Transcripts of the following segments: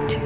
mind.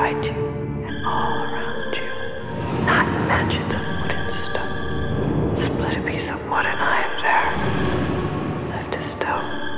guide you and all around you, not matches of and stone. Split a piece of wood and I am there. Lift a stone.